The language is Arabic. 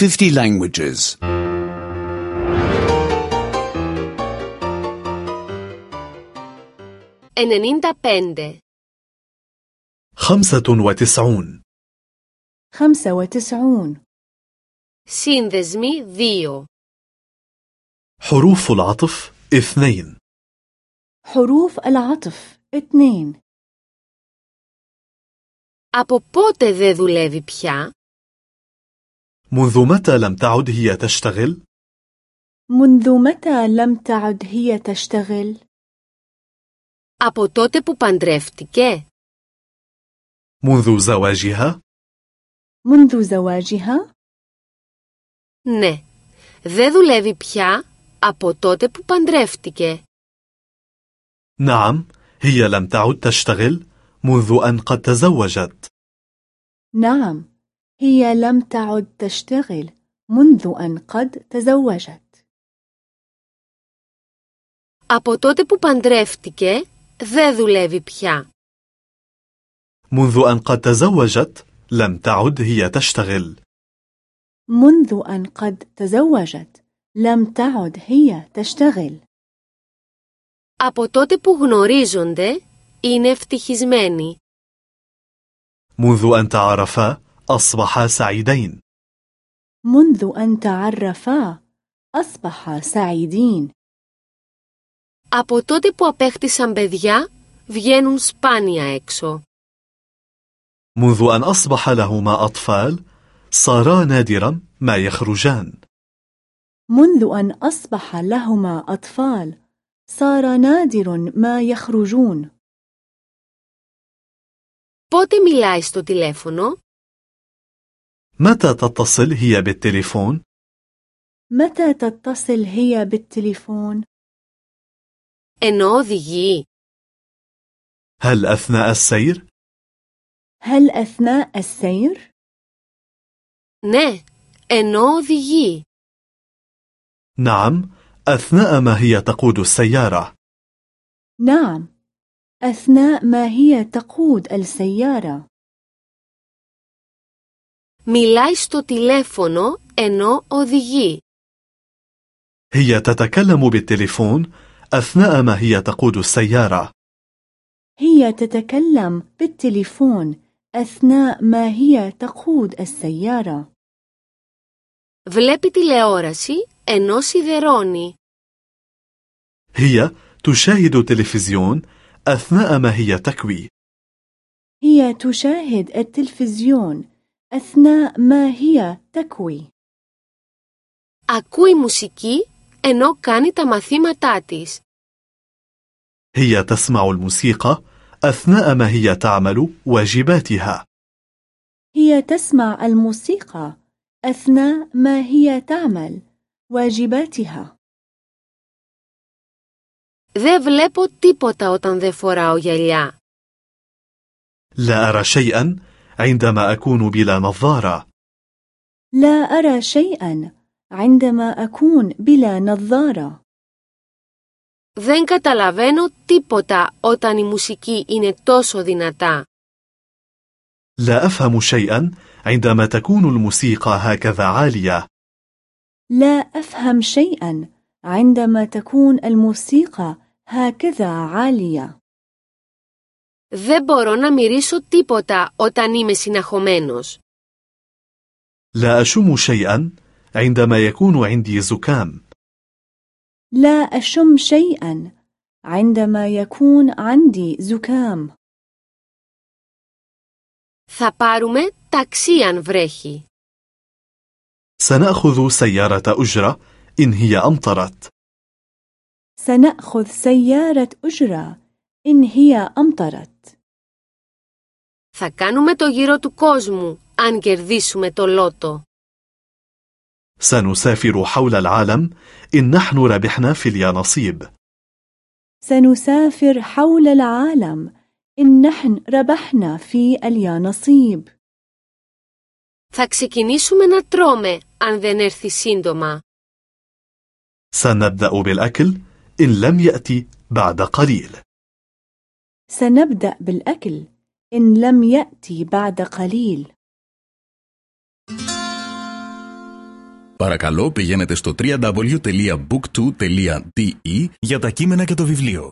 50 languages. 95. خمسة وتسعون خمسة وتسعون Σύνδεσμοι 2. حروف العطف اثنين حروف العطف اثنين Από πότε δεν δουλεύει πια? منذ متى لم تعد هي تشتغل؟ منذ متى لم تعد هي تشتغل؟ Από τότε που παντρεύτηκε? منذ زواجها؟ منذ زواجها؟ Ναι. Δεν δουλεύει πια από τότε που παντρεύτηκε. نعم هي لم تعد تشتغل منذ أن قد تزوجت نعم هي لم تعد تشتغل منذ أن قد تزوجت Από τότε που παντρεύτηκε δεν δουλεύει πια. منذ أن قد تزوجت لم تعد هي تشتغل منذ أن قد تزوجت لم تعد هي تشتغل Από τότε που γνωρίζονται είναι ευτυχισμένοι. منذ أن تعرفا أصبحا سعيدين منذ أن تعرفا أصبحا سعيدين Από τότε που απέκτησαν παιδιά βγαίνουν σπάνια έξω. منذ أن أصبح لهما أطفال صارا نادرا ما يخرجان منذ أن أصبح لهما أطفال صار نادر ما يخرجون Πότε μιλάει στο τηλέφωνο? متى تتصل هي بالتليفون؟ متى تتصل هي بالتليفون؟ Ενώ οδηγεί. هل أثناء السير؟ هل أثناء السير؟ Ναι, ενώ οδηγεί. نعم أثناء ما هي تقود السيارة نعم أثناء ما هي تقود السيارة Μιλάει στο τηλέφωνο ενώ οδηγεί. هي تتكلم بالتليفون أثناء ما هي تقود السيارة هي تتكلم بالتليفون أثناء ما هي تقود السيارة Βλέπει τηλεόραση ενώ σιδερώνει. هي تشاهد تلفزيون أثناء ما هي تكوي هي تشاهد التلفزيون أثناء ما هي تكوي Ακούει μουσική ενώ κάνει τα μαθήματά της. هي تسمع الموسيقى أثناء ما هي تعمل واجباتها هي تسمع الموسيقى أثناء ما هي تعمل واجباتها Δεν βλέπω τίποτα όταν δεν φοράω γυαλιά. لا أرى شيئا عندما أكون بلا نظارة لا أرى شيئا عندما أكون بلا نظارة Δεν καταλαβαίνω τίποτα όταν η μουσική είναι τόσο δυνατά. لا أفهم شيئا عندما تكون الموسيقى هكذا عالية لا أفهم شيئا عندما تكون الموسيقى هكذا عالية Δεν μπορώ να μυρίσω τίποτα όταν είμαι συναχωμένος. لا أشم شيئا عندما يكون عندي زكام لا أشم شيئا عندما يكون عندي زكام Θα πάρουμε ταξί αν βρέχει. سنأخذ سيارة أجرة إن هي أمطرت سنأخذ سيارة أجرة إن هي أمطرت Θα κάνουμε το γύρο του κόσμου αν κερδίσουμε το λότο. سنسافر حول العالم إن نحن ربحنا في اليانصيب سنسافر حول العالم إن نحن ربحنا في اليانصيب Θα ξεκινήσουμε να τρώμε αν δεν έρθει σύντομα. سنبدأ بالأكل إن لم يأتي بعد قليل سنبدأ بالأكل إن لم يأتي بعد قليل Παρακαλώ πηγαίνετε στο www.book2.de για τα κείμενα και το βιβλίο.